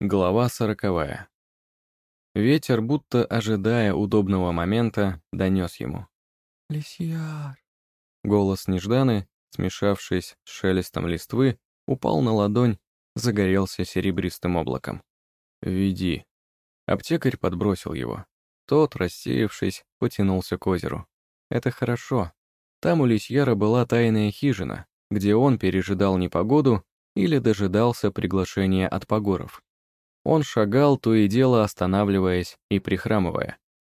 Глава сороковая. Ветер, будто ожидая удобного момента, донес ему. «Лисьяр!» Голос Нежданы, смешавшись с шелестом листвы, упал на ладонь, загорелся серебристым облаком. «Веди». Аптекарь подбросил его. Тот, рассеявшись, потянулся к озеру. Это хорошо. Там у Лисьяра была тайная хижина, где он пережидал непогоду или дожидался приглашения от погоров. Он шагал, то и дело останавливаясь и прихрамывая.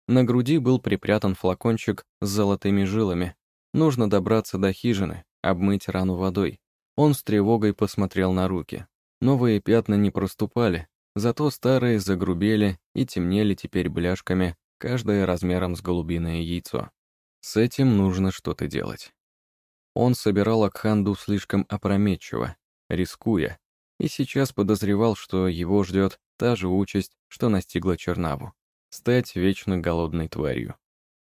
На груди был припрятан флакончик с золотыми жилами. Нужно добраться до хижины, обмыть рану водой. Он с тревогой посмотрел на руки. Новые пятна не проступали, зато старые загрубели и темнели теперь бляшками, каждая размером с голубиное яйцо. С этим нужно что-то делать. Он собирал Акханду слишком опрометчиво, рискуя, и сейчас подозревал, что его ждет та же участь, что настигла Чернаву — стать вечно голодной тварью.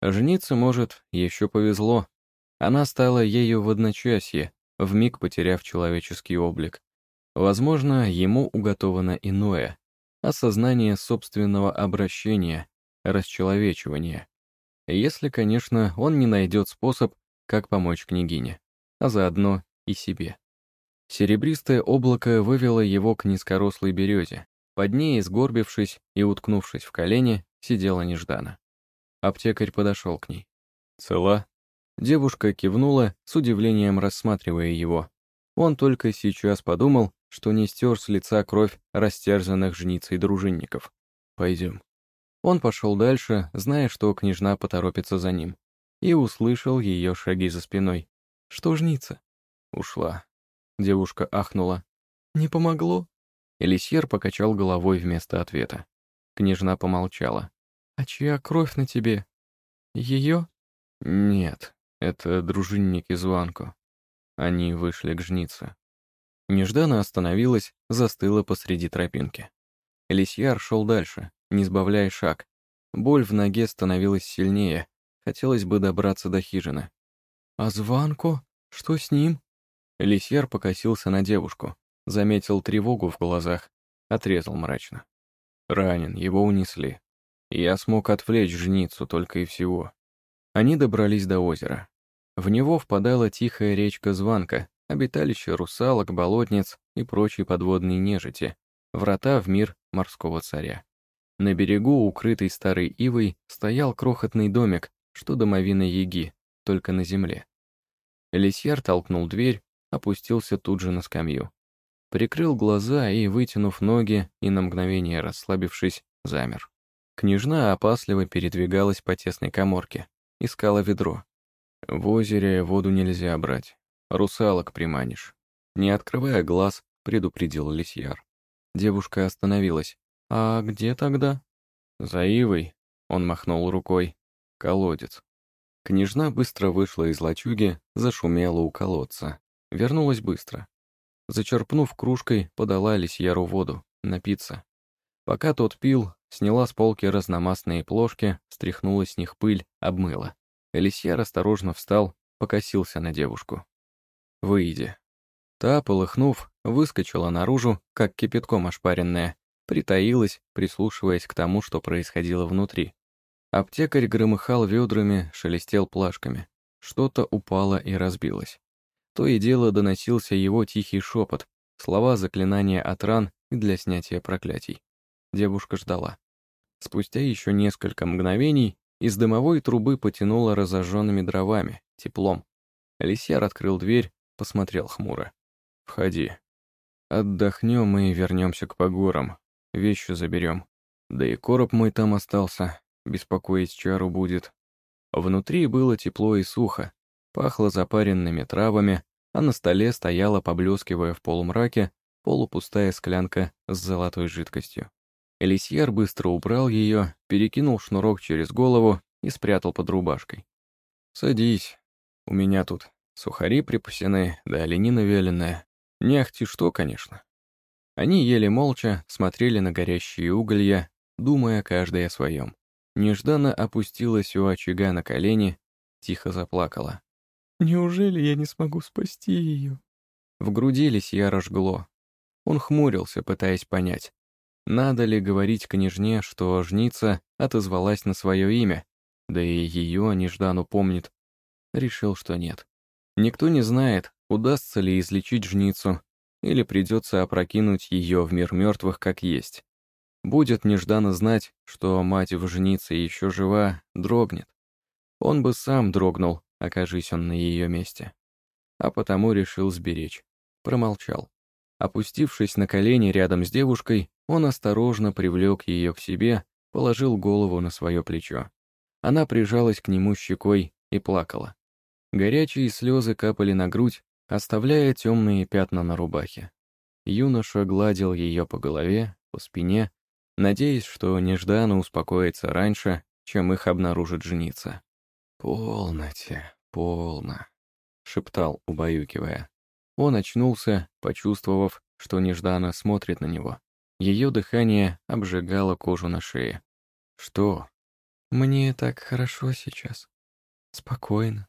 Жениться, может, еще повезло. Она стала ею в одночасье, вмиг потеряв человеческий облик. Возможно, ему уготовано иное — осознание собственного обращения, расчеловечивания. Если, конечно, он не найдет способ, как помочь княгине, а заодно и себе. Серебристое облако вывело его к низкорослой березе. Под ней, сгорбившись и уткнувшись в колени, сидела Неждана. Аптекарь подошел к ней. «Цела?» Девушка кивнула, с удивлением рассматривая его. Он только сейчас подумал, что не стер с лица кровь растерзанных жницей дружинников. «Пойдем». Он пошел дальше, зная, что княжна поторопится за ним, и услышал ее шаги за спиной. «Что жница?» Ушла. Девушка ахнула. «Не помогло?» Элисьер покачал головой вместо ответа. Княжна помолчала. «А чья кровь на тебе? Ее?» «Нет, это дружинники Званку. Они вышли к жнице». Нежданно остановилась, застыла посреди тропинки. Элисьяр шел дальше, не сбавляя шаг. Боль в ноге становилась сильнее, хотелось бы добраться до хижины. «А Званко? Что с ним?» Лисьер покосился на девушку, заметил тревогу в глазах, отрезал мрачно. Ранен, его унесли. Я смог отвлечь жницу только и всего. Они добрались до озера. В него впадала тихая речка Званка, обиталище русалок, болотниц и прочей подводной нежити, врата в мир морского царя. На берегу, укрытый старой ивой, стоял крохотный домик, что домовина Яги, только на земле. Лисьяр толкнул дверь, опустился тут же на скамью. Прикрыл глаза и, вытянув ноги и на мгновение расслабившись, замер. Княжна опасливо передвигалась по тесной коморке, искала ведро. В озере воду нельзя брать, русалок приманишь. Не открывая глаз, предупредил Лисьяр. Девушка остановилась. «А где тогда?» «За Ивой», — он махнул рукой. «Колодец». Княжна быстро вышла из лачуги, зашумела у колодца. Вернулась быстро. Зачерпнув кружкой, подала Лисьяру воду, напиться. Пока тот пил, сняла с полки разномастные плошки, стряхнула с них пыль, обмыла. Лисьяр осторожно встал, покосился на девушку. «Выйди». Та, полыхнув, выскочила наружу, как кипятком ошпаренная, притаилась, прислушиваясь к тому, что происходило внутри. Аптекарь громыхал ведрами, шелестел плашками. Что-то упало и разбилось. То и дело доносился его тихий шепот, слова заклинания от ран и для снятия проклятий. Девушка ждала. Спустя еще несколько мгновений из дымовой трубы потянуло разожженными дровами, теплом. Лисьяр открыл дверь, посмотрел хмуро. «Входи. Отдохнем и вернемся к погорам. Вещи заберем. Да и короб мой там остался. Беспокоить чару будет». Внутри было тепло и сухо. Пахло запаренными травами, а на столе стояла, поблескивая в полумраке, полупустая склянка с золотой жидкостью. Элисьер быстро убрал ее, перекинул шнурок через голову и спрятал под рубашкой. «Садись. У меня тут сухари припасены, да оленина вяленая. Не ахти что, конечно». Они ели молча, смотрели на горящие уголья, думая каждый о своем. Нежданно опустилась у очага на колени, тихо заплакала. Неужели я не смогу спасти ее? В груди Лисьяра жгло. Он хмурился, пытаясь понять. Надо ли говорить княжне, что жница отозвалась на свое имя, да и ее Неждану помнит? Решил, что нет. Никто не знает, удастся ли излечить жницу, или придется опрокинуть ее в мир мертвых как есть. Будет нежданно знать, что мать в жнице еще жива, дрогнет. Он бы сам дрогнул, окажись он на ее месте. А потому решил сберечь. Промолчал. Опустившись на колени рядом с девушкой, он осторожно привлек ее к себе, положил голову на свое плечо. Она прижалась к нему щекой и плакала. Горячие слезы капали на грудь, оставляя темные пятна на рубахе. Юноша гладил ее по голове, по спине, надеясь, что нежданно успокоится раньше, чем их обнаружит женица. «Полноте, полно», — шептал, убаюкивая. Он очнулся, почувствовав, что нежданно смотрит на него. Ее дыхание обжигало кожу на шее. «Что?» «Мне так хорошо сейчас. Спокойно».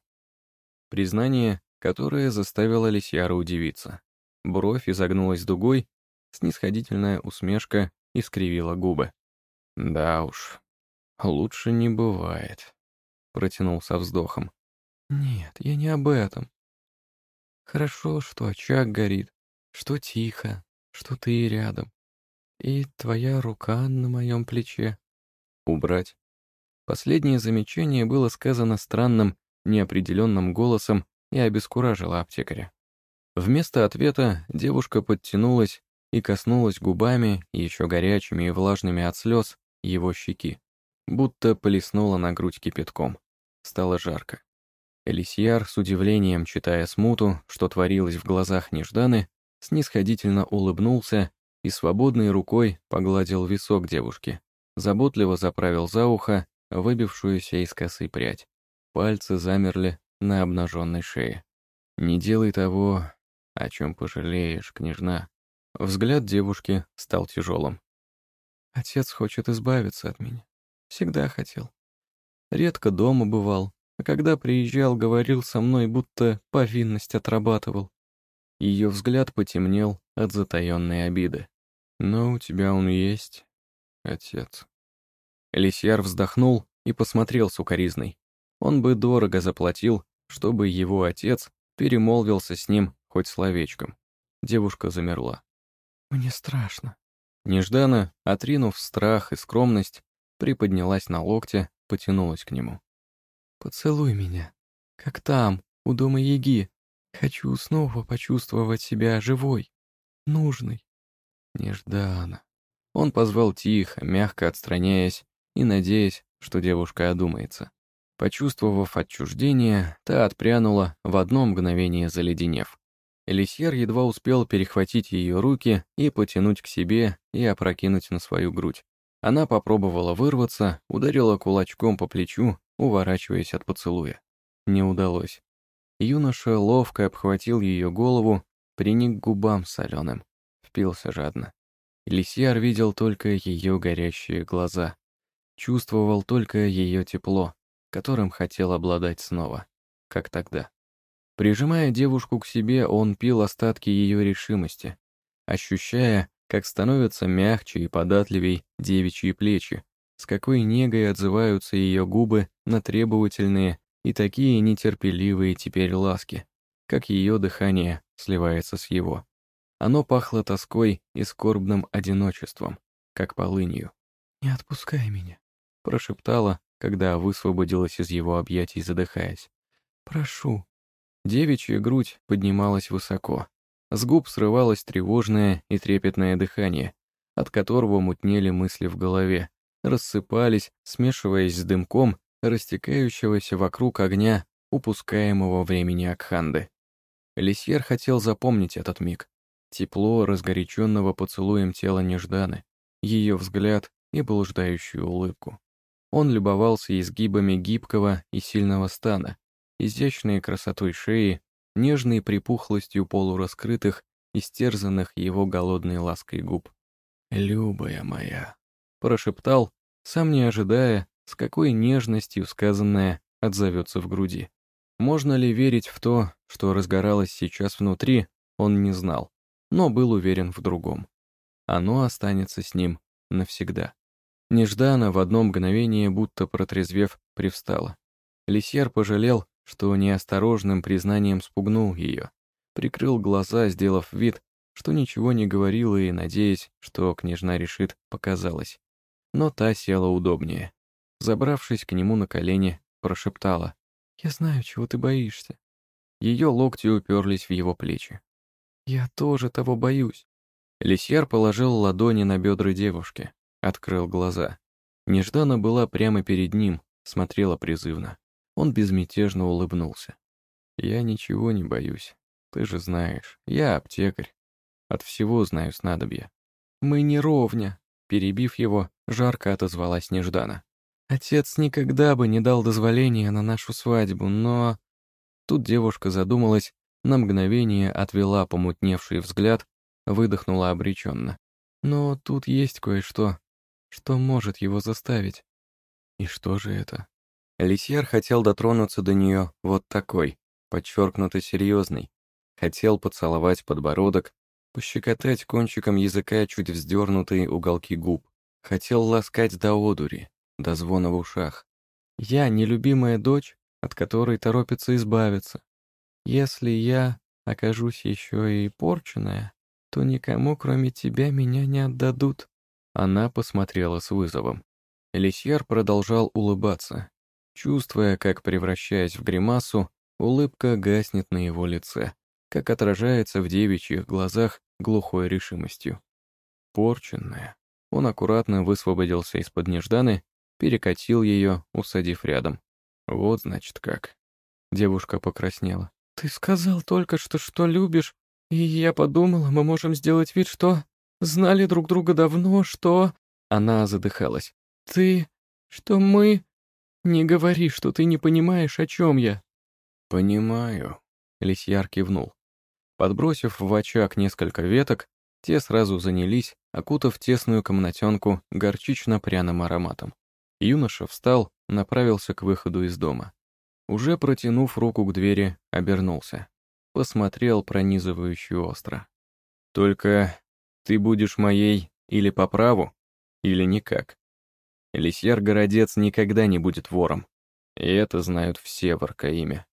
Признание, которое заставило Лисьяра удивиться. Бровь изогнулась дугой, снисходительная усмешка искривила губы. «Да уж, лучше не бывает», — протянул со вздохом. «Нет, я не об этом. Хорошо, что очаг горит, что тихо, что ты рядом. И твоя рука на моем плече. Убрать. Последнее замечание было сказано странным, неопределенным голосом и обескуражило аптекаря. Вместо ответа девушка подтянулась и коснулась губами, еще горячими и влажными от слез, его щеки, будто полиснула на грудь кипятком. Стало жарко. Элисьяр, с удивлением читая смуту, что творилось в глазах Нежданы, снисходительно улыбнулся и свободной рукой погладил висок девушки, заботливо заправил за ухо выбившуюся из косы прядь. Пальцы замерли на обнаженной шее. «Не делай того, о чем пожалеешь, княжна». Взгляд девушки стал тяжелым. «Отец хочет избавиться от меня. Всегда хотел. Редко дома бывал, а когда приезжал, говорил со мной, будто повинность отрабатывал. Ее взгляд потемнел от затаенной обиды. «Но у тебя он есть, отец». Лисьяр вздохнул и посмотрел сукоризной. Он бы дорого заплатил, чтобы его отец перемолвился с ним хоть словечком. Девушка замерла. «Мне страшно». Нежданно, отринув страх и скромность, приподнялась на локте, потянулась к нему. Поцелуй меня, как там, у дома Яги. Хочу снова почувствовать себя живой, нужной. Нежданно. Он позвал тихо, мягко отстраняясь и надеясь, что девушка одумается. Почувствовав отчуждение, та отпрянула, в одно мгновение заледенев. Элисьер едва успел перехватить ее руки и потянуть к себе и опрокинуть на свою грудь. Она попробовала вырваться, ударила кулачком по плечу, уворачиваясь от поцелуя. Не удалось. Юноша ловко обхватил ее голову, приник к губам соленым, впился жадно. Лисьяр видел только ее горящие глаза, чувствовал только ее тепло, которым хотел обладать снова, как тогда. Прижимая девушку к себе, он пил остатки ее решимости, ощущая, как становятся мягче и податливей девичьи плечи, с какой негой отзываются ее губы на требовательные и такие нетерпеливые теперь ласки, как ее дыхание сливается с его. Оно пахло тоской и скорбным одиночеством, как полынью. «Не отпускай меня», — прошептала, когда высвободилась из его объятий, задыхаясь. «Прошу». Девичья грудь поднималась высоко. С губ срывалось тревожное и трепетное дыхание, от которого мутнели мысли в голове, рассыпались, смешиваясь с дымком, растекающегося вокруг огня, упускаемого времени Акханды. Лисьер хотел запомнить этот миг. Тепло, разгоряченного поцелуем тела Нежданы, ее взгляд и блуждающую улыбку. Он любовался изгибами гибкого и сильного стана, изящной красотой шеи, нежной припухлостью полураскрытых, истерзанных его голодной лаской губ. «Любая моя», прошептал, сам не ожидая, с какой нежностью сказанное отзовется в груди. Можно ли верить в то, что разгоралось сейчас внутри, он не знал, но был уверен в другом. Оно останется с ним навсегда. Нежданно в одно мгновение, будто протрезвев, привстала. Лисьер пожалел, что неосторожным признанием спугнул ее. Прикрыл глаза, сделав вид, что ничего не говорила и надеясь, что княжна решит, показалось. Но та села удобнее. Забравшись к нему на колени, прошептала. «Я знаю, чего ты боишься». Ее локти уперлись в его плечи. «Я тоже того боюсь». Лисьер положил ладони на бедра девушки, открыл глаза. Неждана была прямо перед ним, смотрела призывно. Он безмятежно улыбнулся. «Я ничего не боюсь. Ты же знаешь, я аптекарь. От всего знаю снадобья». «Мы не ровня», — перебив его, жарко отозвалась Неждана. «Отец никогда бы не дал дозволения на нашу свадьбу, но...» Тут девушка задумалась, на мгновение отвела помутневший взгляд, выдохнула обреченно. «Но тут есть кое-что, что может его заставить». «И что же это?» Лисьер хотел дотронуться до нее вот такой, подчеркнуто серьезный. Хотел поцеловать подбородок, пощекотать кончиком языка чуть вздернутые уголки губ. Хотел ласкать до одури, до звона в ушах. Я нелюбимая дочь, от которой торопится избавиться. Если я окажусь еще и порченная, то никому, кроме тебя, меня не отдадут». Она посмотрела с вызовом. Лисьер продолжал улыбаться, чувствуя, как, превращаясь в гримасу, улыбка гаснет на его лице, как отражается в девичьих глазах глухой решимостью. Порченная. Он аккуратно высвободился из-под нежданы, перекатил ее, усадив рядом. Вот, значит, как. Девушка покраснела. «Ты сказал только что, что любишь, и я подумала, мы можем сделать вид, что знали друг друга давно, что...» Она задыхалась. «Ты... что мы...» «Не говори, что ты не понимаешь, о чем я». «Понимаю», — Лисьяр кивнул. Подбросив в очаг несколько веток, те сразу занялись, окутав тесную комнатенку горчично-пряным ароматом. Юноша встал, направился к выходу из дома. Уже протянув руку к двери, обернулся. Посмотрел пронизывающую остро. «Только ты будешь моей или по праву, или никак. Лисьяр-городец никогда не будет вором. И это знают все в Аркаиме.